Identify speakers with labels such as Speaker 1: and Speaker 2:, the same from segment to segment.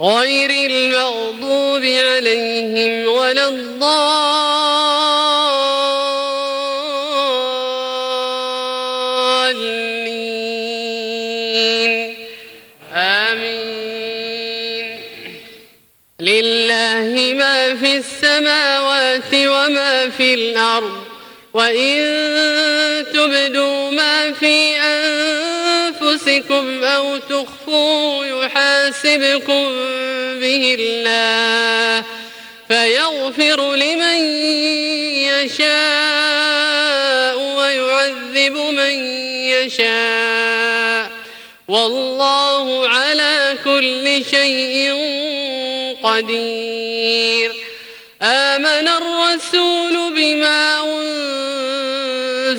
Speaker 1: غير المغضوب عليهم ولا الضالين. آمين. لله ما في السماوات وما في الأرض وإن تبدوا ما في أنفسكم أو تخفوا يحاسبكم به الله فيغفر لمن يشاء ويعذب من يشاء والله على كل شيء قدير آمن الرسول بما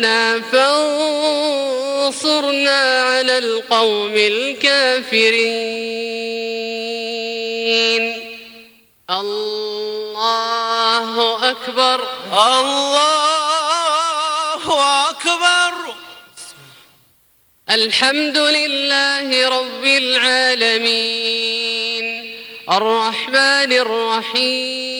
Speaker 1: مولانا فانصرنا على القوم الكافرين. الله أكبر.
Speaker 2: الله أكبر.
Speaker 1: الحمد لله رب العالمين. الرحمن الرحيم.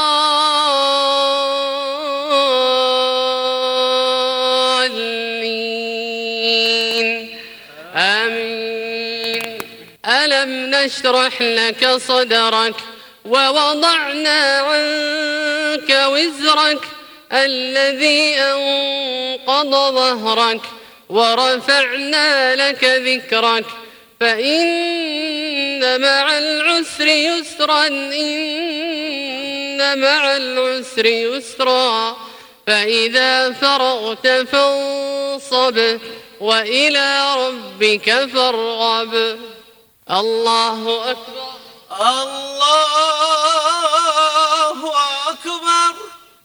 Speaker 1: آمين. ألم نشرح لك صدرك ووضعنا عنك وزرك الذي أنقض ظهرك ورفعنا لك ذكرك. فإن مع العسر يسرا إن مع العسر يسرا. فإذا فرغت فانصب وإلى ربك فارغب. الله أكبر.
Speaker 2: الله